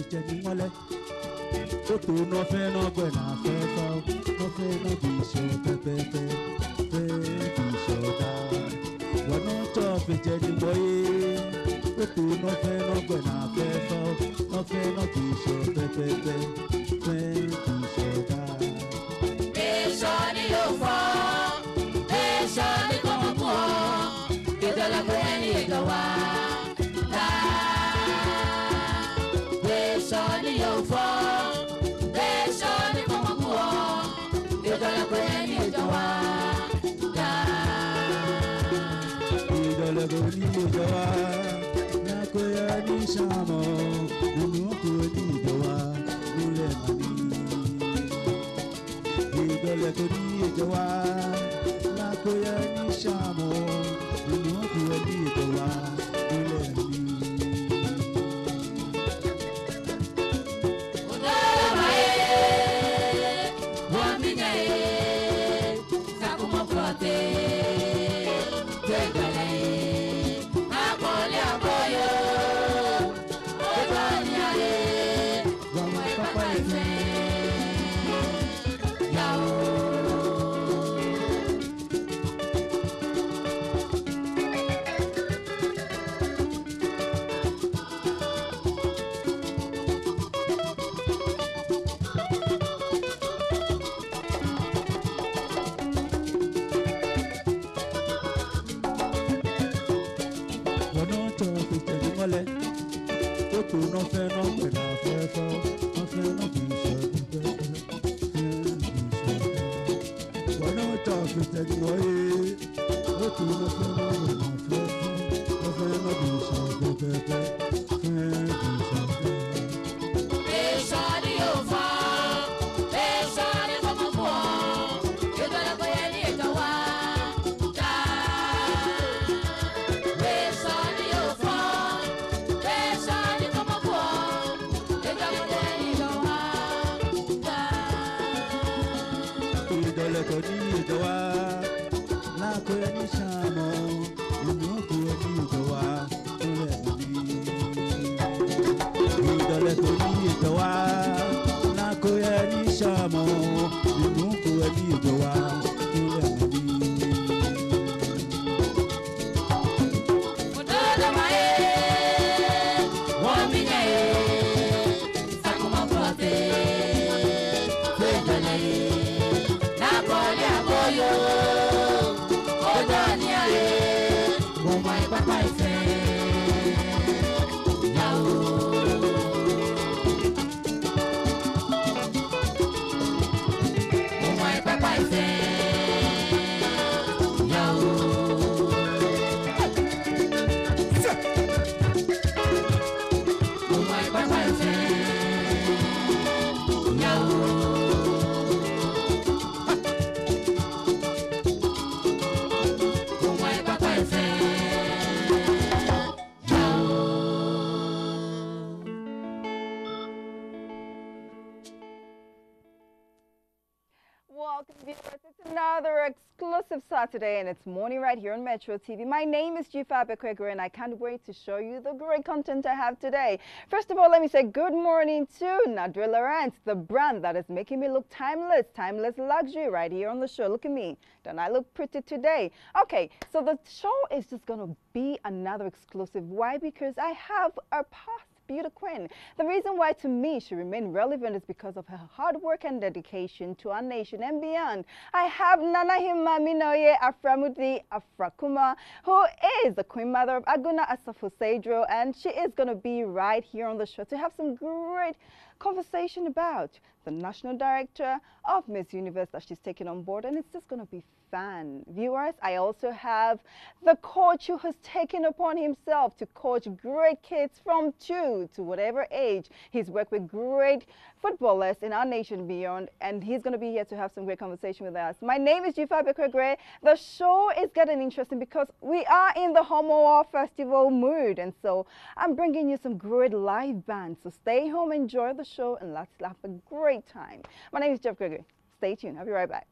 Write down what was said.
jọ fìjẹ ní mọ́lẹ̀. Ó tó náà fẹ́ náà gbẹ̀ náà fẹ́ fọ́ náà fẹ́ náà bí iṣẹ́ pẹ́pẹ́pẹ́. Fẹ́ bí iṣẹ́ ọ̀dà. Wọn náà jọ fìjẹ ní mọ́yé ó tó náà fẹ́ náà gbẹ̀ náà fẹ́ fọ́ náà fẹ́ náà bí iṣẹ́ pẹ́pẹ́pẹ́. Fẹ́ bí iṣẹ́ ọ̀dà. Èso ni yóò fọ́, ìdọ̀lẹ́kọ̀ ní exclusive Saturday, and it's morning right here on Metro TV. My name is Jifa Bekwegre, and I can't wait to show you the great content I have today. First of all, let me say good morning to Nadra Lawrence, the brand that is making me look timeless, timeless luxury right here on the show. Look at me. Don't I look pretty today? Okay, so the show is just going to be another exclusive. Why? Because I have a past beauty queen. The reason why to me she remained relevant is because of her hard work and dedication to our nation and beyond. I have Nana Himaminoye Aframuti Afrakuma, who is the queen mother of Aguna Asafo Sedro, and she is going to be right here on the show to have some great conversation about the national director of Miss Universe that she's taken on board, and it's just going to be fun. Viewers, I also have the coach who has taken upon himself to coach great kids from two to whatever age. He's worked with great footballers in our nation beyond, and he's going to be here to have some great conversation with us. My name is Jifa Bekwe The show is getting interesting because we are in the Homowo Festival mood, and so I'm bringing you some great live bands. So stay home, enjoy the show, and let's have a great time. My name is Jeff Gregory. Stay tuned. I'll be right back.